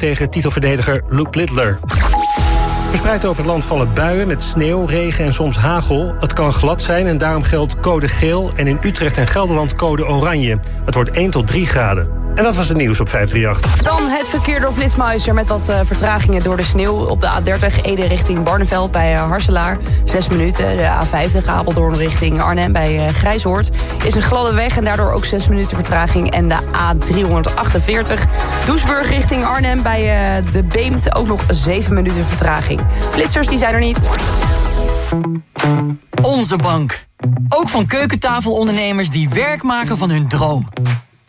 tegen titelverdediger Luke Littler. Verspreid over het land vallen buien met sneeuw, regen en soms hagel. Het kan glad zijn en daarom geldt code geel... en in Utrecht en Gelderland code oranje. Het wordt 1 tot 3 graden. En dat was het nieuws op 538. Dan het verkeer door Flitsmeister met wat uh, vertragingen door de sneeuw... op de A30 Ede richting Barneveld bij uh, Harselaar. Zes minuten. De A50 Apeldoorn richting Arnhem bij uh, Grijshoort. Is een gladde weg en daardoor ook zes minuten vertraging. En de A348 Doesburg richting Arnhem bij de Beemt ook nog zeven minuten vertraging. Flitsers die zijn er niet. Onze bank. Ook van keukentafelondernemers die werk maken van hun droom.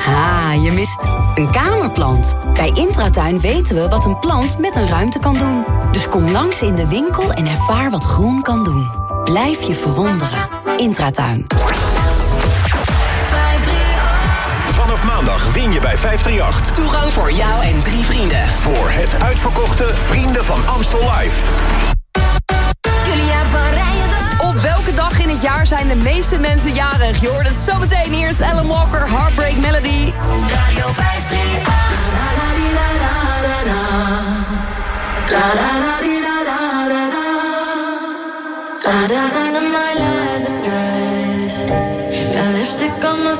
Ha, je mist een kamerplant. Bij Intratuin weten we wat een plant met een ruimte kan doen. Dus kom langs in de winkel en ervaar wat groen kan doen. Blijf je verwonderen. Intratuin. Vanaf maandag win je bij 538. Toegang voor jou en drie vrienden. Voor het uitverkochte Vrienden van Amstel Live. Het jaar zijn de meeste mensen jarig? Je hoort het zometeen eerst Alan Walker, Heartbreak Melody. Radio 538. I'm dancing in my leather dress. Got lipstick on my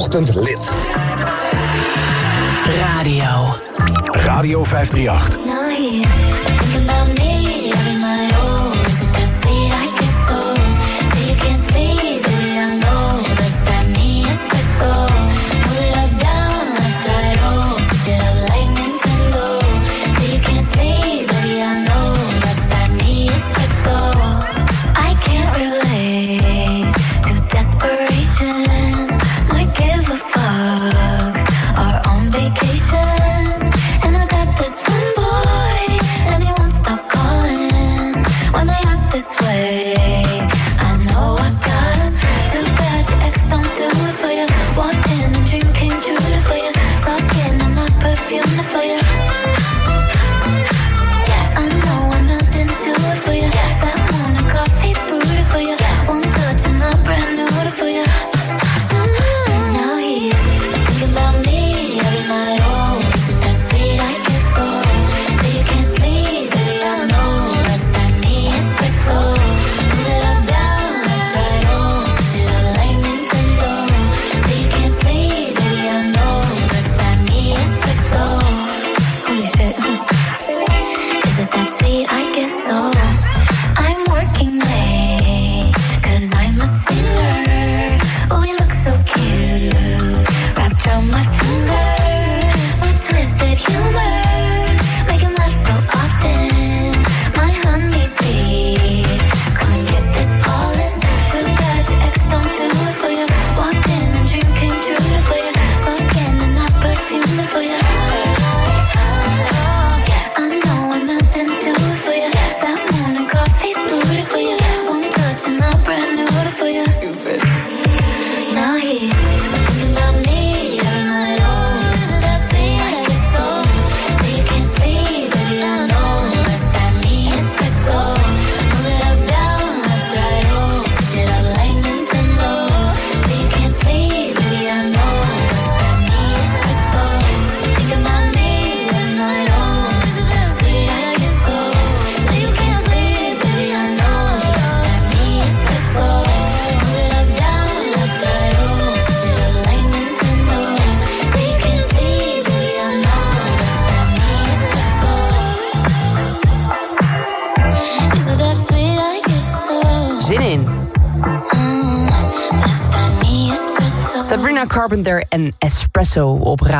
maakt je ochtend lid. Radio. Radio 538.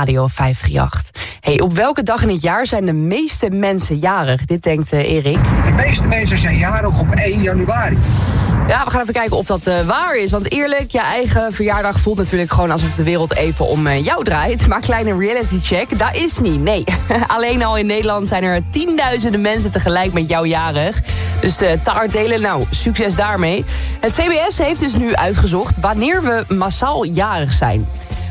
Radio 538. Hey, op welke dag in het jaar zijn de meeste mensen jarig? Dit denkt eh, Erik. De meeste mensen zijn jarig op 1 januari. Ja, we gaan even kijken of dat eh, waar is. Want eerlijk, je eigen verjaardag voelt natuurlijk gewoon alsof de wereld even om eh, jou draait. Maar kleine reality check, dat is niet. Nee, alleen al in Nederland zijn er tienduizenden mensen tegelijk met jou jarig. Dus uh, taart delen, nou, succes daarmee. Het CBS heeft dus nu uitgezocht wanneer we massaal jarig zijn.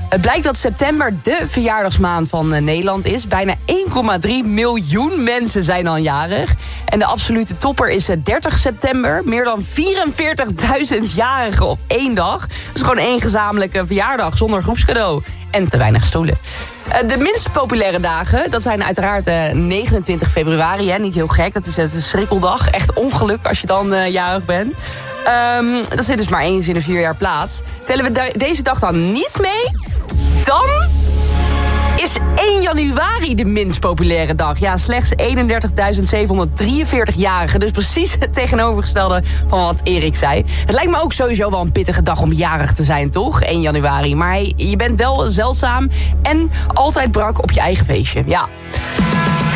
Het blijkt dat september de verjaardagsmaand van eh, Nederland is. Bijna 1,3 miljoen mensen zijn dan jarig. En de absolute topper is eh, 30 september. Meer dan 44.000 jarigen op één dag. Is gewoon één gezamenlijke verjaardag zonder groepscadeau. En te weinig stoelen. Eh, De minst populaire dagen, dat zijn uiteraard eh, 29 februari. Hè? Niet heel gek, dat is het schrikkeldag. Echt ongeluk als je dan eh, jarig bent. Ehm, dat vindt dus maar eens in de vier jaar plaats. Tellen we de- deze dag dan niet mee, dan is 1 januari de minst populaire dag. Ja, slechts 31.743-jarigen. Dus precies het tegenovergestelde van wat Erik zei. Het lijkt me ook sowieso wel een pittige dag om jarig te zijn, toch? 1 januari. Maar je bent wel zeldzaam en altijd brak op je eigen feestje. Ja.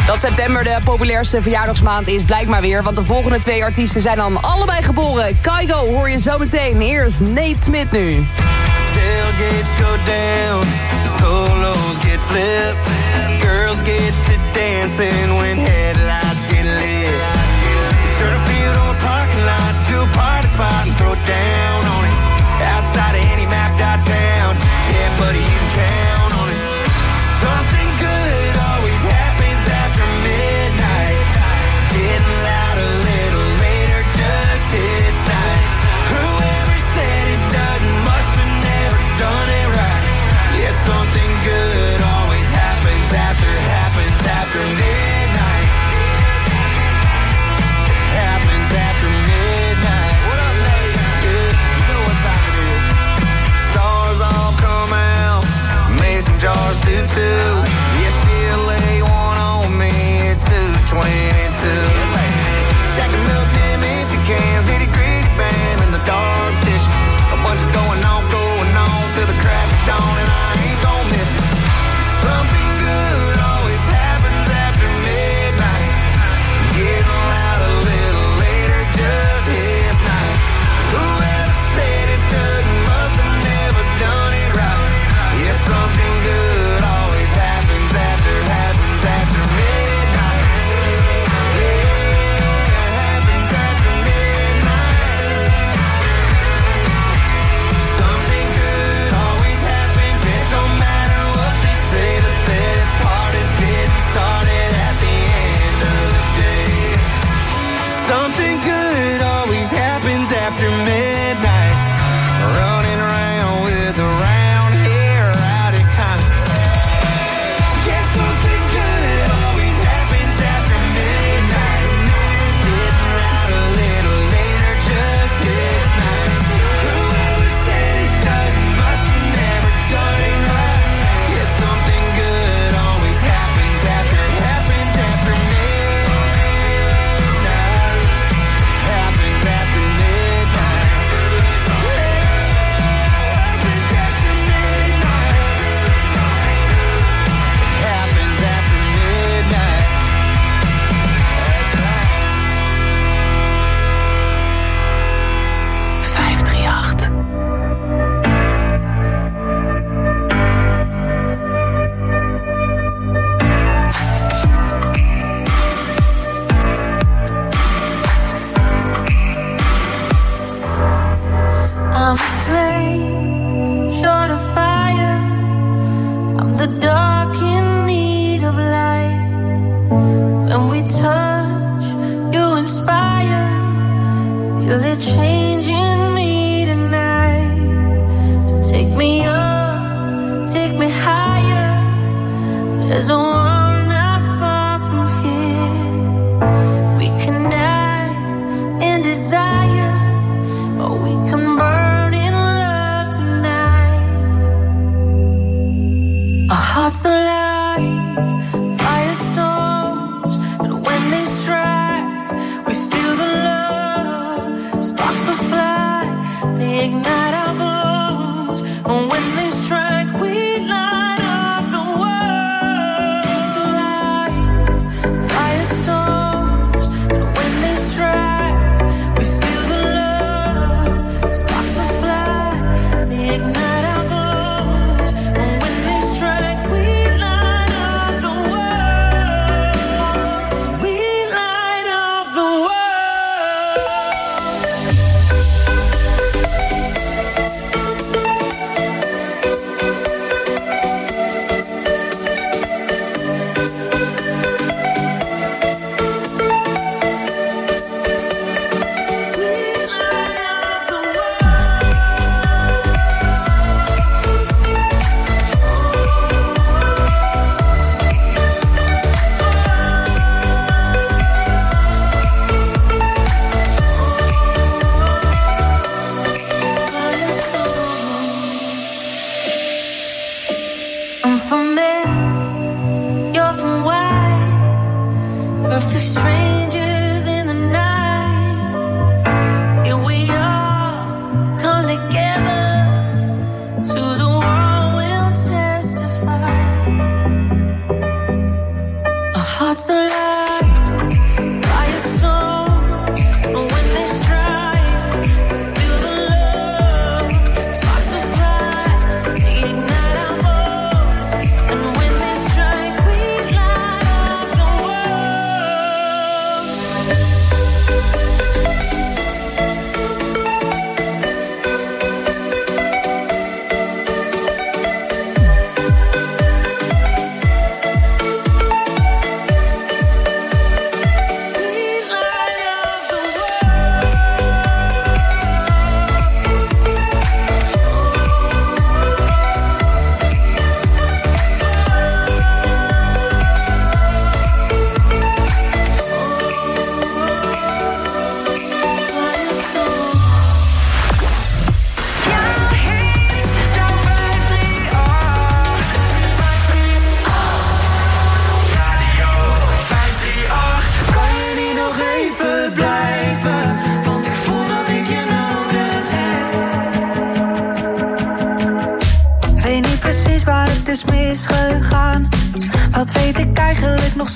Dat september de populairste verjaardagsmaand is, blijkt maar weer. Want de volgende twee artiesten zijn dan allebei geboren. Kaigo hoor je zo meteen. Eerst Nate Smith nu. Tailgates go down, solos get flipped, girls get to dancing when headlights get lit. Turn a field or a parking lot to a party spot and throw down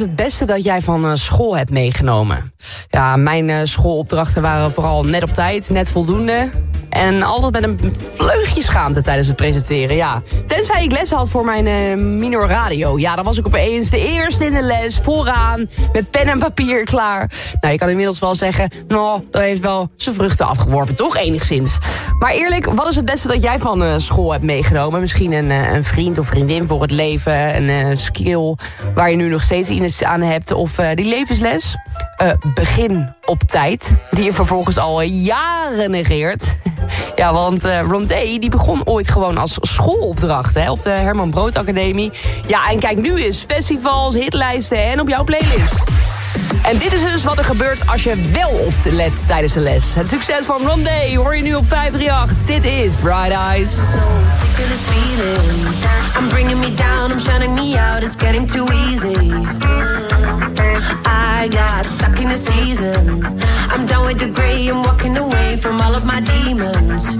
Het beste dat jij van eh, school hebt meegenomen? Ja, mijn eh, schoolopdrachten waren vooral net op tijd, net voldoende. En altijd met een vleugje schaamte tijdens het presenteren, ja. Tenzij ik les had voor mijn eh, minor radio. Ja, dan was ik opeens de eerste in de les, vooraan, met pen en papier klaar. Nou, je kan inmiddels wel zeggen, nou, dat heeft wel zijn vruchten afgeworpen, toch? Enigszins. Maar eerlijk, wat is het beste dat jij van eh, school hebt meegenomen? Misschien een, eh, een vriend of vriendin voor het leven, een skill waar je nu nog steeds iets aan hebt... of die levensles? Begin op tijd, die je vervolgens al jaren negeert. ja, want eh Rondé die begon ooit gewoon als schoolopdracht hè, op de Herman Brood Academie. Ja, en kijk nu eens, festivals, hitlijsten en op jouw playlist. En dit is dus wat er gebeurt als je wel oplet tijdens de les. Het succes van Rondé hoor je nu op 538. Dit is Bright Eyes. I'm bringing me down, I'm shutting me out, it's getting too easy. I got stuck in a season. I'm done with the gray, I'm walking away from all of my demons.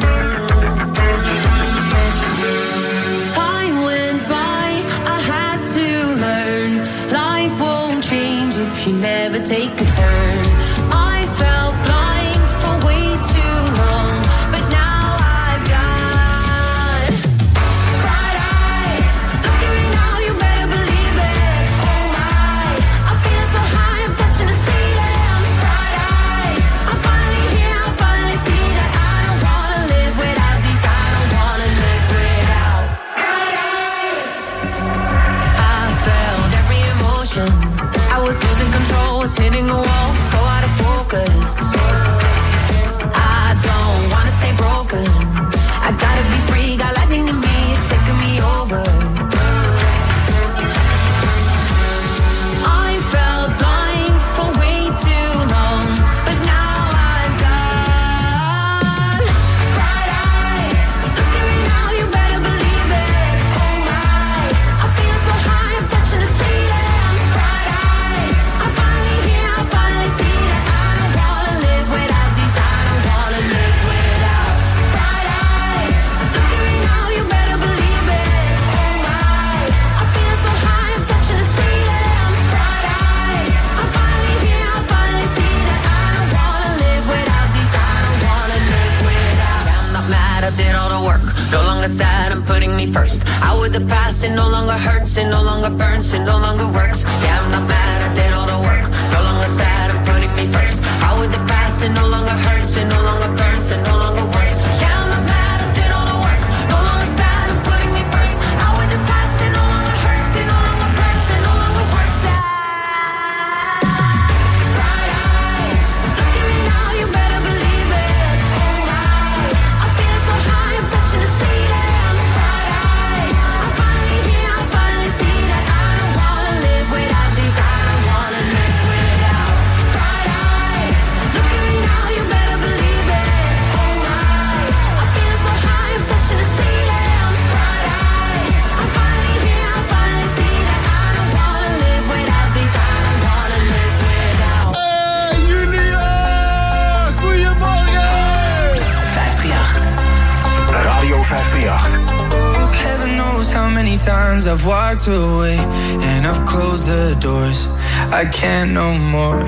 Away and I've closed the doors. I can't no more.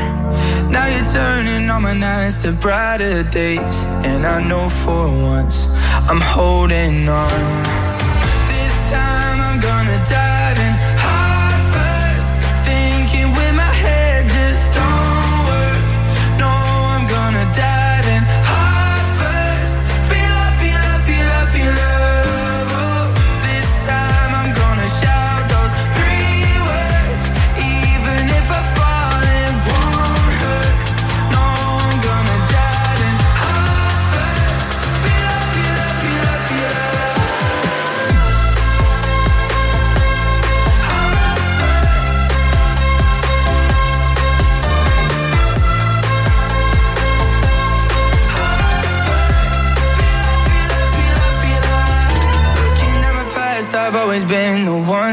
Now you're turning all my nights to brighter days, and I know for once I'm holding on.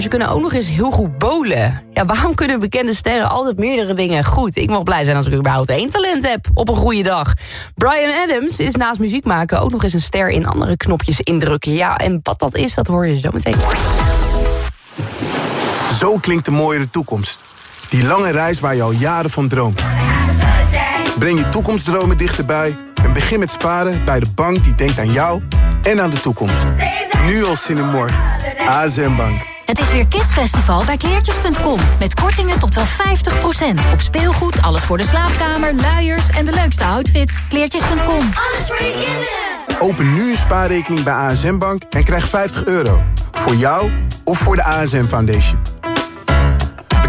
maar ze kunnen ook nog eens heel goed bowlen. Ja, waarom kunnen bekende sterren altijd meerdere dingen goed? Ik mag blij zijn als ik überhaupt één talent heb op een goede dag. Brian Adams is naast muziek maken ook nog eens een ster in andere knopjes indrukken. Ja, en wat dat is, dat hoor je zo meteen. Zo klinkt de mooiere toekomst. Die lange reis waar je al jaren van droomt. Breng je toekomstdromen dichterbij en begin met sparen bij de bank die denkt aan jou en aan de toekomst. Nu al zin in morgen. ASM Bank. Het is weer Kidsfestival bij kleertjes.com. Met kortingen tot wel 50%. Op speelgoed, alles voor de slaapkamer, luiers en de leukste outfits. Kleertjes.com. Alles voor je kinderen. Open nu een spaarrekening bij ASM Bank en krijg 50 euro. Voor jou of voor de ASM Foundation.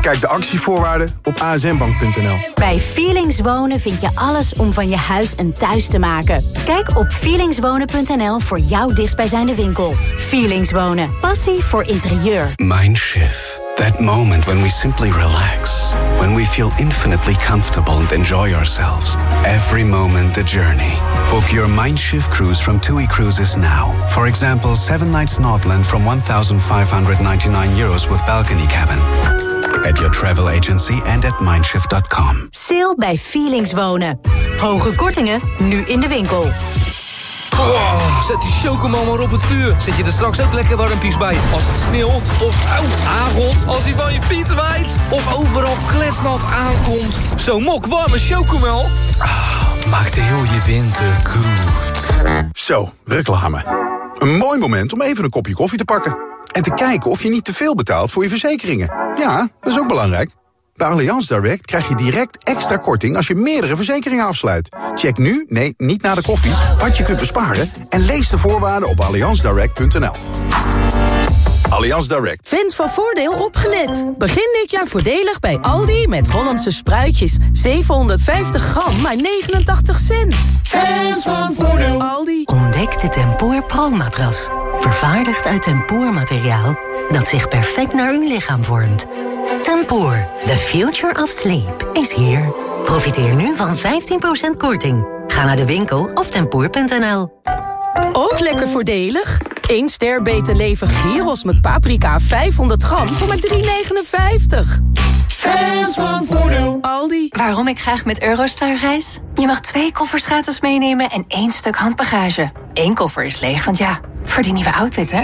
Bekijk de actievoorwaarden op asmbank.nl. Bij Feelings Wonen vind je alles om van je huis een thuis te maken. Kijk op feelingswonen.nl voor jouw dichtstbijzijnde winkel. Feelings Wonen. Passie voor interieur. Mindshift. That moment when we simply relax. When we feel infinitely comfortable and enjoy ourselves. Every moment the journey. Book your Mindshift cruise from TUI Cruises now. For example, 7 nights Nordland from 1,599 euros with balcony cabin. At your travel agency and at mindshift.com. Sale bij Feelings Wonen. Hoge kortingen, nu in de winkel. Oh, zet die chocomel maar op het vuur. Zet je er straks ook lekker warmpies bij. Als het sneeuwt of auw, aangot. Als hij van je fiets waait. Of overal kletsnat aankomt. Zo'n mok warme chocomel. Ah, maakt heel je winter goed. Zo, reclame. Een mooi moment om even een kopje koffie te pakken. En te kijken of je niet te veel betaalt voor je verzekeringen. Ja, dat is ook belangrijk. Bij Allianz Direct krijg je direct extra korting als je meerdere verzekeringen afsluit. Check nu, nee, niet na de koffie, wat je kunt besparen... en lees de voorwaarden op allianzdirect.nl. Allianz Direct. Fans van Voordeel opgelet. Begin dit jaar voordelig bij Aldi met Hollandse spruitjes. 750 gram, maar 89 cent. Fans van Voordeel. Aldi. Ontdek de Tempoor Pro-matras. Vervaardigd uit tempoormateriaal dat zich perfect naar uw lichaam vormt. Tempoor, the future of sleep, is here. Profiteer nu van 15% korting. Ga naar de winkel of tempoor.nl. Ook lekker voordelig. 1 ster beter leven gyros met paprika 500 gram voor maar 3,59. Fans van Voordeel. Aldi. Waarom ik graag met Eurostar reis? Je mag twee koffers gratis meenemen en één stuk handbagage. Eén koffer is leeg, want ja, voor die nieuwe outfit, hè?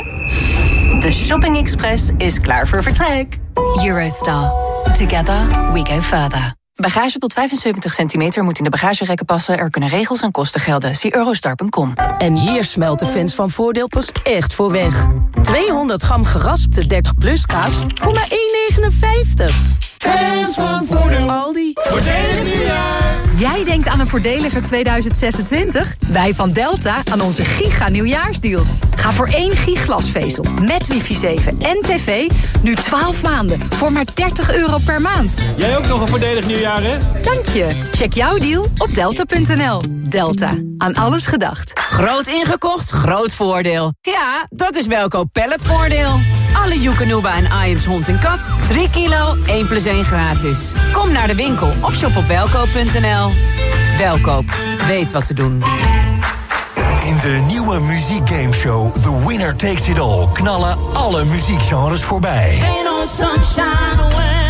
De Shopping Express is klaar voor vertrek. Eurostar. Together we go further. Bagage tot 75 centimeter moet in de bagagerekken passen. Er kunnen regels en kosten gelden. Zie eurostar.com. En hier smelt de fans van Voordeel pas echt voor weg. 200 gram geraspte 30 plus kaas voor maar 1,59. Fans van Voordeel. Aldi. Voordelig nieuwjaar. Jij denkt aan een voordeliger 2026? Wij van Delta aan onze giga nieuwjaarsdeals. Ga voor één giglasvezel met wifi 7 en tv nu 12 maanden voor maar 30 euro per maand. Jij ook nog een voordelig nieuwjaar, hè? Dank je. Check jouw deal op delta.nl. Delta. Aan alles gedacht. Groot ingekocht, groot voordeel. Ja, dat is Welkoop Palletvoordeel. Alle Joekanuba en Iams hond en kat. 3 kilo, 1 plus 1 gratis. Kom naar de winkel of shop op welkoop.nl. Welkoop, weet wat te doen. In de nieuwe muziekgameshow The Winner Takes It All knallen alle muziekgenres voorbij. Ain't no sunshine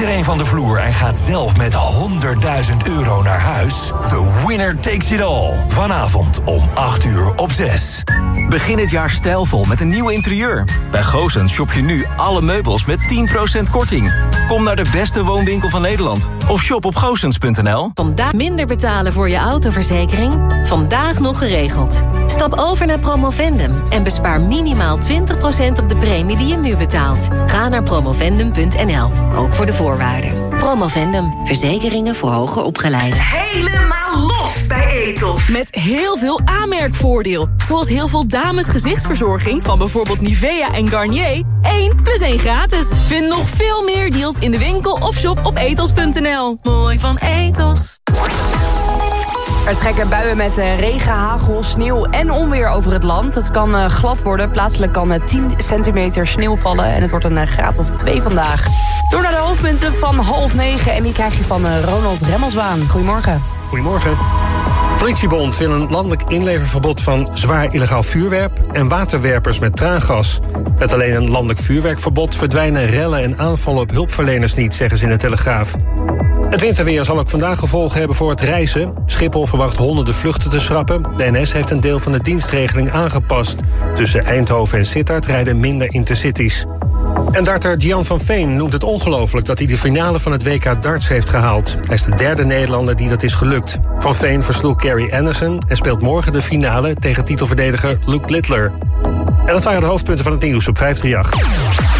iedereen van de vloer en gaat zelf met 100.000 euro naar huis? The Winner Takes It All. Vanavond om 8 uur op 6. Begin het jaar stijlvol met een nieuw interieur. Bij Goosens shop je nu alle meubels met 10% korting. Kom naar de beste woonwinkel van Nederland. Of shop op goosens.nl. Vandaag minder betalen voor je autoverzekering? Vandaag nog geregeld. Stap over naar Promovendum en bespaar minimaal 20% op de premie die je nu betaalt. Ga naar promovendum.nl, ook voor de voorwaarden. Promovendum, verzekeringen voor hoger opgeleiden. Helemaal los bij Etos. Met heel veel aanmerkvoordeel. Zoals heel veel dames gezichtsverzorging van bijvoorbeeld Nivea en Garnier. 1 plus 1 gratis. Vind nog veel meer deals in de winkel of shop op etos.nl. Mooi van Etos. Er trekken buien met eh, regen, hagel, sneeuw en onweer over het land. Het kan eh, glad worden. Plaatselijk kan eh, 10 centimeter sneeuw vallen. En het wordt een eh, graad of 2 vandaag. Door naar de hoofdpunten van half negen. En die krijg je van eh, Ronald Remmelswaan. Goedemorgen. Goedemorgen. Politiebond wil een landelijk inleververbod van zwaar illegaal vuurwerp en waterwerpers met traangas. Met alleen een landelijk vuurwerkverbod verdwijnen rellen en aanvallen op hulpverleners niet, zeggen ze in de Telegraaf. Het winterweer zal ook vandaag gevolgen hebben voor het reizen. Schiphol verwacht honderden vluchten te schrappen. De NS heeft een deel van de dienstregeling aangepast. Tussen Eindhoven en Sittard rijden minder intercities. En darter Gian van Veen noemt het ongelooflijk dat hij de finale van het WK darts heeft gehaald. Hij is de derde Nederlander die dat is gelukt. Van Veen versloeg Gary Anderson en speelt morgen de finale tegen titelverdediger Luke Littler. En dat waren de hoofdpunten van het nieuws op 538. 538.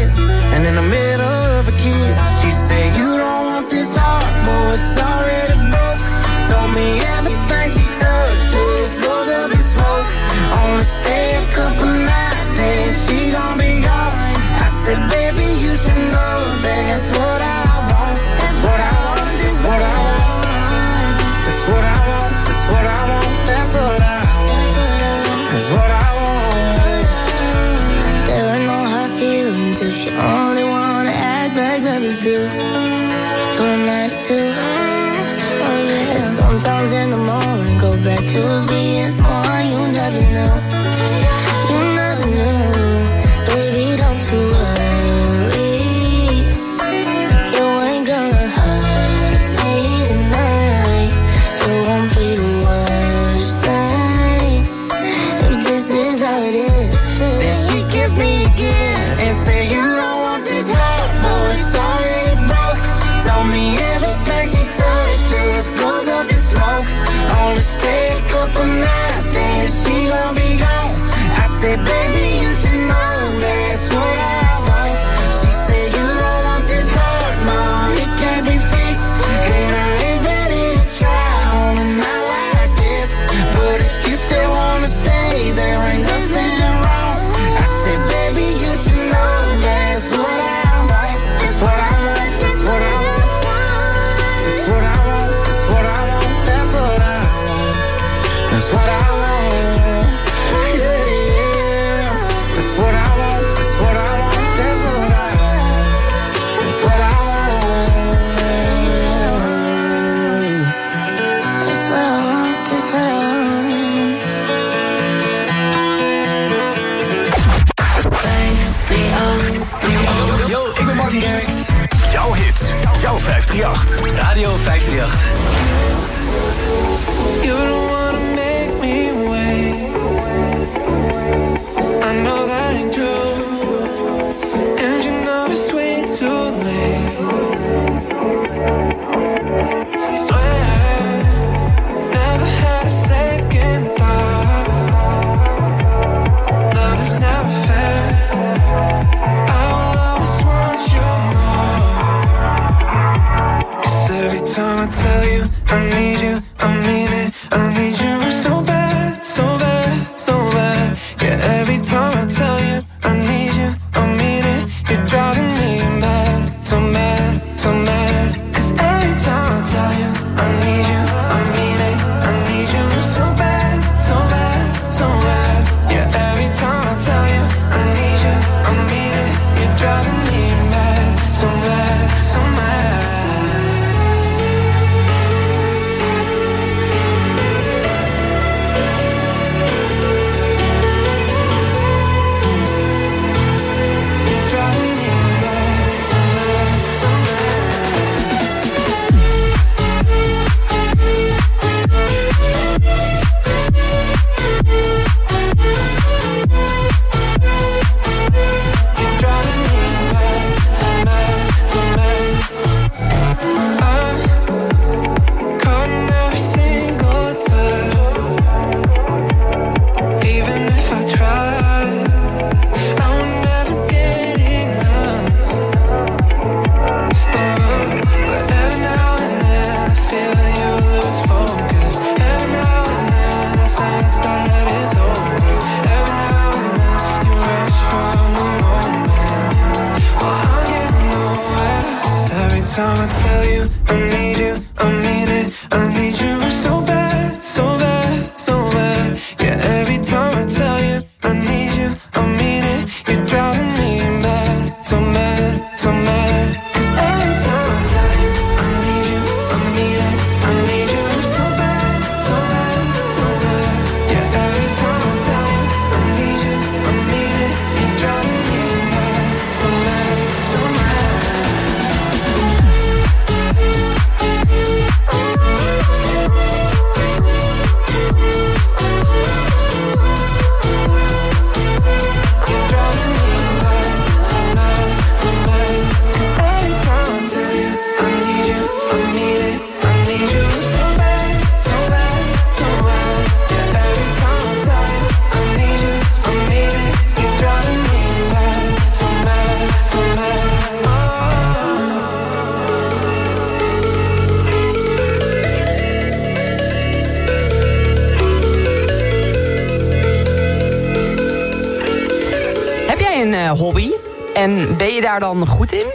En ben je daar dan goed in?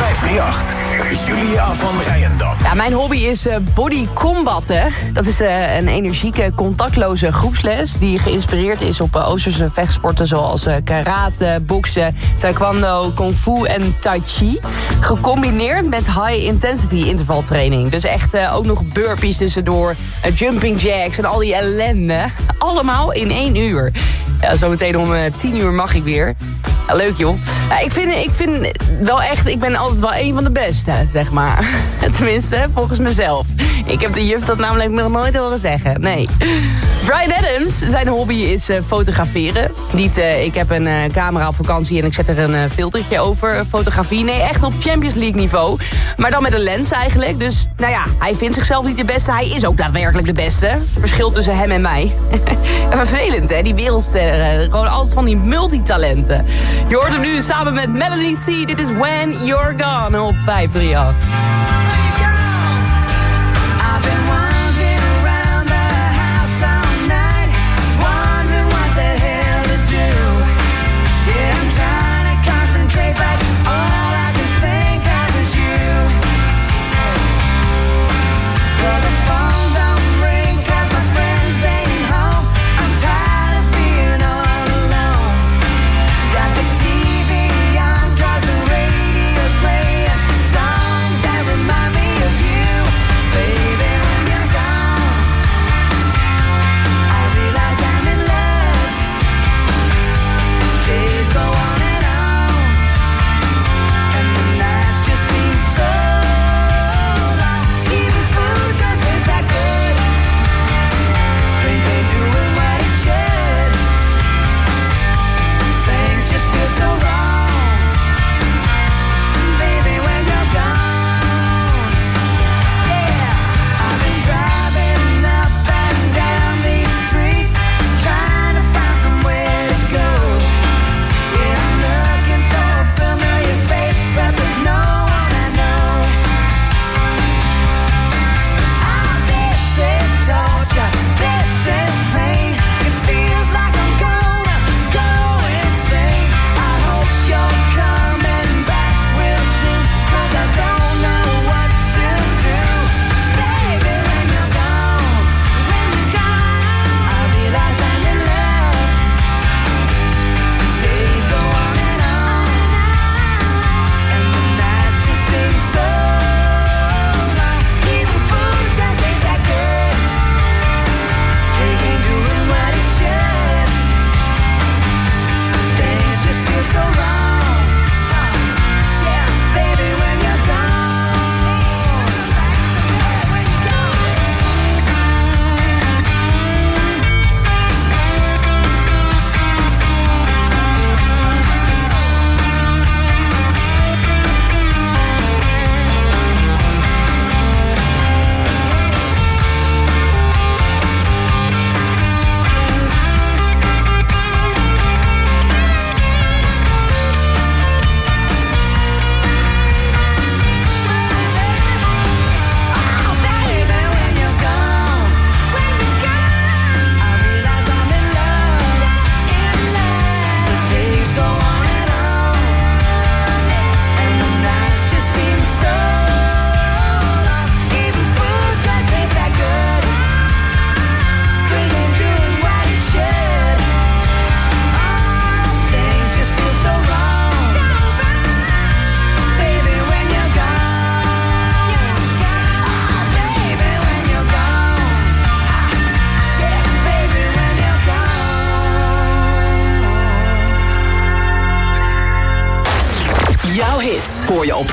538. Julia van Rijendam. Ja, mijn hobby is eh, body combatten. Dat is eh, een energieke, contactloze groepsles... die geïnspireerd is op eh, Oosterse vechtsporten... zoals karate, boksen, taekwondo, kung fu en tai chi. Gecombineerd met high-intensity intervaltraining. Dus echt ook nog burpees tussendoor, jumping jacks en al die ellende. Allemaal in één uur. Ja, zometeen om tien uur mag ik weer. Leuk joh. Ik, vind, ik vind wel echt, ik ben altijd wel een van de beste, zeg maar. Tenminste, volgens mezelf. Ik heb de juf dat namelijk nog nooit horen zeggen. Nee. Brian Adams, zijn hobby is eh, fotograferen. Niet, eh, ik heb een eh, camera op vakantie en ik zet er een filtertje over fotografie. Nee, echt op Champions League niveau. Maar dan met een lens eigenlijk. Dus, nou ja, hij vindt zichzelf niet de beste. Hij is ook daadwerkelijk de beste. Verschil tussen hem en mij. Vervelend, hè, die wereldsterren. Gewoon altijd van die multitalenten. Je hoort hem nu samen met Melanie C. Dit is When You're Gone op 538.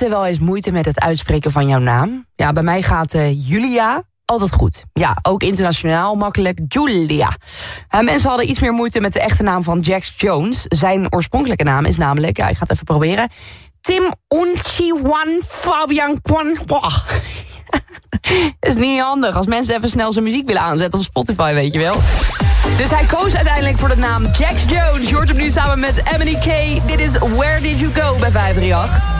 Mensen wel eens moeite met het uitspreken van jouw naam? Ja, bij mij gaat uh, Julia altijd goed. Ja, ook internationaal makkelijk Julia. Mensen hadden iets meer moeite met de echte naam van Jax Jones. Zijn oorspronkelijke naam is namelijk, ja, ik ga het even proberen... Tim Unchiwan Fabian Kwan. is niet handig als mensen even snel zijn muziek willen aanzetten op Spotify, weet je wel. Dus hij koos uiteindelijk voor de naam Jax Jones. Je hoort hem nu samen met Emily K. Dit is Where Did You Go bij 538.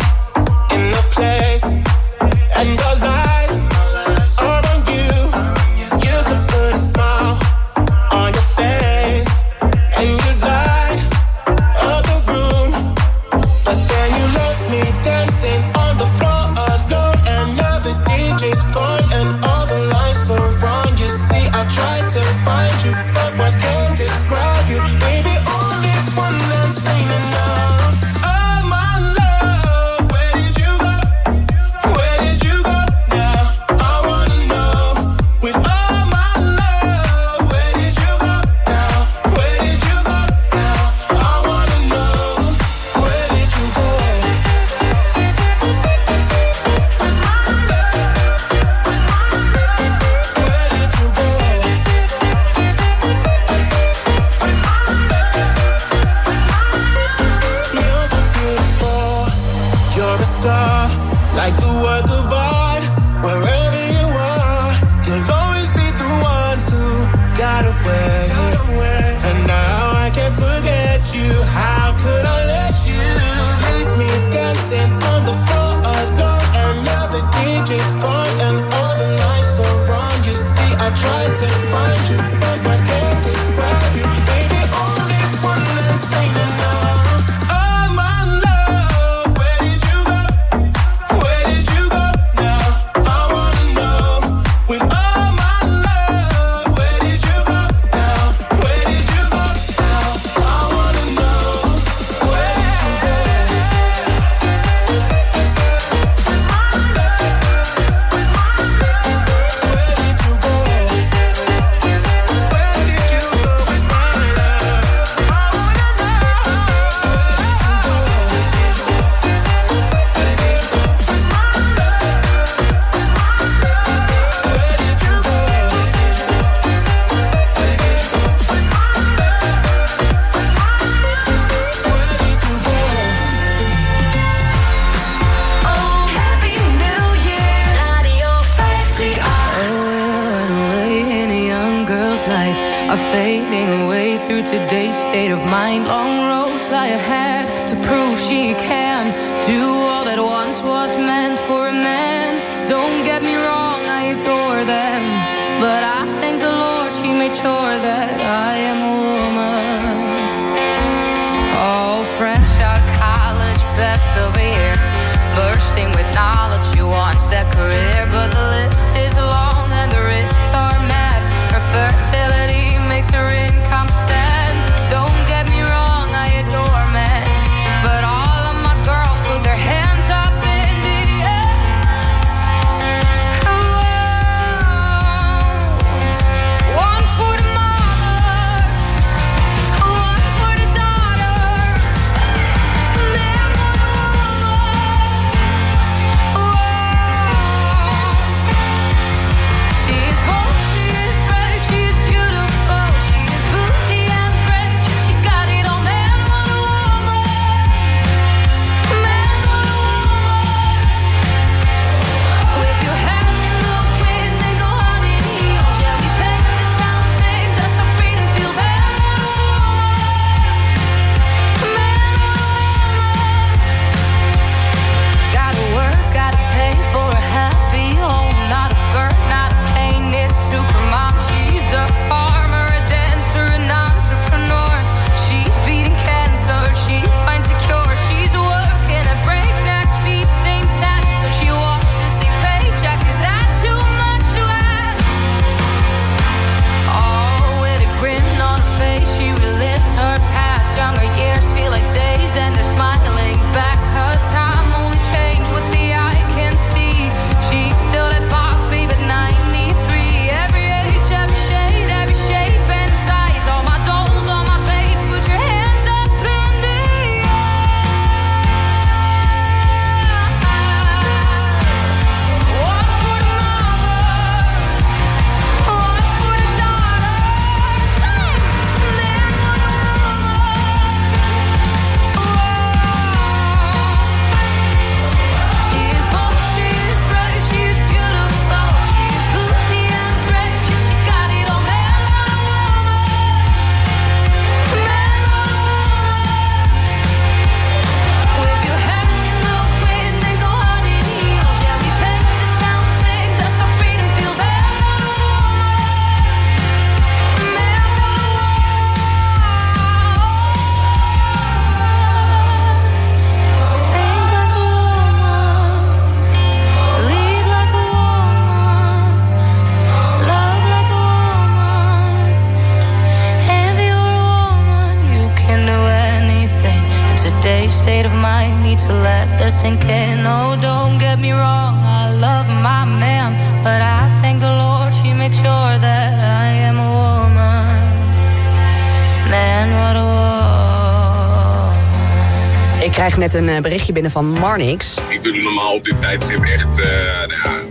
net een eh, berichtje binnen van Marnix. Ik doe normaal op dit tijdstip echt eh, nou ja,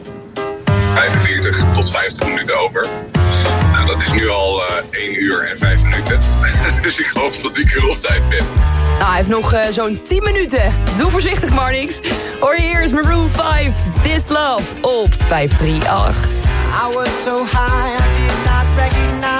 45 tot 50 minuten over. Nou, dat is nu al eh 1 uur en 5 minuten. dus ik hoop dat ik er op tijd ben. Nou, hij heeft nog zo'n 10 minuten. Doe voorzichtig, Marnix. Hoor je hier is Maroon 5, This Love, op 538. I was so high, I did not recognize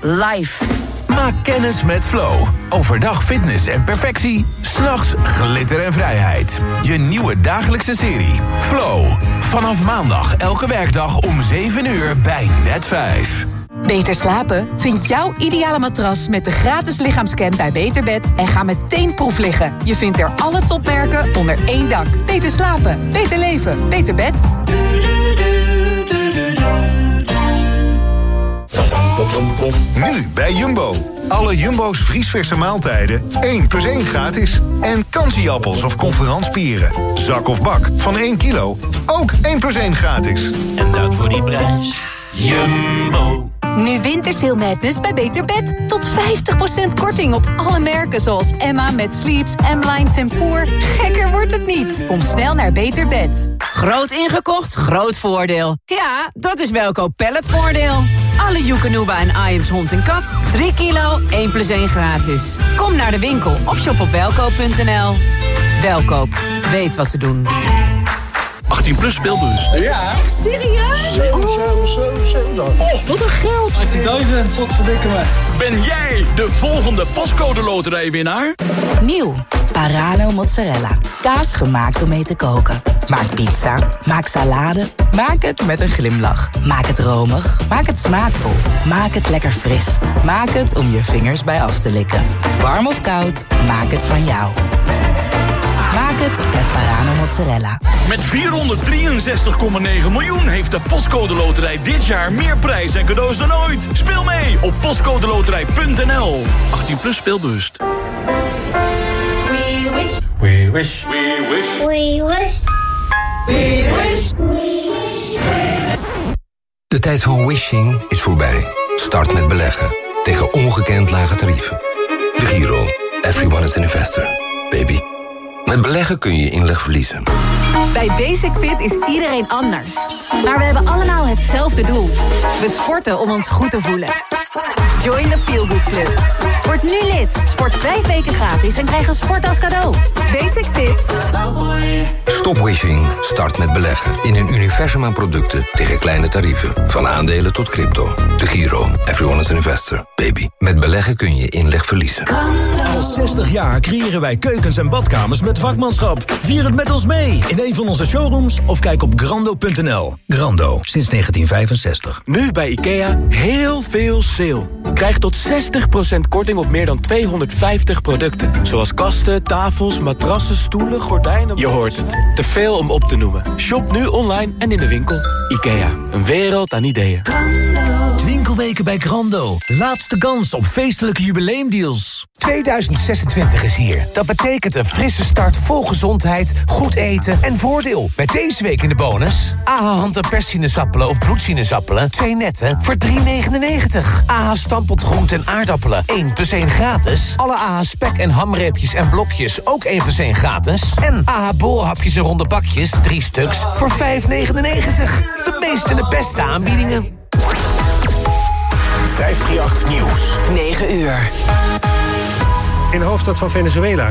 Life. Maak kennis met Flow. Overdag fitness en perfectie. S'nachts glitter en vrijheid. Je nieuwe dagelijkse serie. Flow. Vanaf maandag elke werkdag om 7 uur bij Net 5. Beter slapen? Vind jouw ideale matras met de gratis lichaamscan bij Beterbed en ga meteen proef liggen. Je vindt er alle topmerken onder één dak. Beter slapen, beter leven, beter bed. Nu bij Jumbo. Alle Jumbo's vriesverse maaltijden 1 plus 1 gratis. En kansieappels of conferanspieren. Zak of bak van 1 kilo. Ook 1 plus 1 gratis. En dat voor die prijs. Jumbo. Nu Wintersail Madness bij Beter Bed. Tot 50% korting op alle merken zoals Emma met Sleeps, M-Line Tempoor. Gekker wordt het niet. Kom snel naar Beter Bed. Groot ingekocht, groot voordeel. Ja, dat is Welkoop Palletvoordeel. Alle Joekanuba en Iams hond en kat. 3 kilo, 1 plus 1 gratis. Kom naar de winkel of shop op welkoop.nl. Welkoop, weet wat te doen. 18 plus speelbus. Ja. Echt serieus? 7, 7, 7, 7. Oh, wat een geld. 18.000, wat verdikken me. Ben jij de volgende pascode loterijwinnaar? Nieuw. Parano mozzarella. Kaas gemaakt om mee te koken. Maak pizza, maak salade, maak het met een glimlach. Maak het romig, maak het smaakvol. Maak het lekker fris. Maak het om je vingers bij af te likken. Warm of koud, maak het van jou. Maak het met Parano mozzarella. Met 463,9 miljoen heeft de Postcode Loterij dit jaar meer prijs en cadeaus dan ooit. Speel mee op postcodeloterij.nl. 18 plus speelbewust. We wish. We wish. We wish. We wish. We wish. De tijd van wishing is voorbij. Start met beleggen. Tegen ongekend lage tarieven. De Giro. Everyone is an investor. Baby. Met beleggen kun je inleg verliezen. Bij Basic Fit is iedereen anders. Maar we hebben allemaal hetzelfde doel. We sporten om ons goed te voelen. Join the Feel Good Club. Word nu lid. Sport vijf weken gratis en krijg een sport als cadeau. Basic Fit. Stop wishing. Start met beleggen. In een universum aan producten tegen kleine tarieven. Van aandelen tot crypto. De Giro. Everyone is an investor. Baby. Met beleggen kun je inleg verliezen. Al 60 jaar creëren wij keukens en badkamers met vakmanschap. Vier het met ons mee in een van onze showrooms of kijk op grando.nl. Grando, sinds 1965. Nu bij IKEA heel veel Krijg tot 60% korting op meer dan 250 producten. Zoals kasten, tafels, matrassen, stoelen, gordijnen... Je hoort het. Te veel om op te noemen. Shop nu online en in de winkel. IKEA. Een wereld aan ideeën. Winkelweken bij Grando. Laatste kans op feestelijke jubileumdeals. 2026 is hier. Dat betekent een frisse start vol gezondheid, goed eten en voordeel. Met deze week in de bonus... AH hand- en perssinezappelen of bloedsinezappelen... 2 netten voor 3,99. AH stampot groente en aardappelen 1 plus 1 gratis. Alle AH spek en hamreepjes en blokjes ook 1 plus 1 gratis. En AH bolhapjes en ronde bakjes 3 stuks voor 5,99. De meeste en de beste aanbiedingen. 538 Nieuws. 9 uur. In de hoofdstad van Venezuela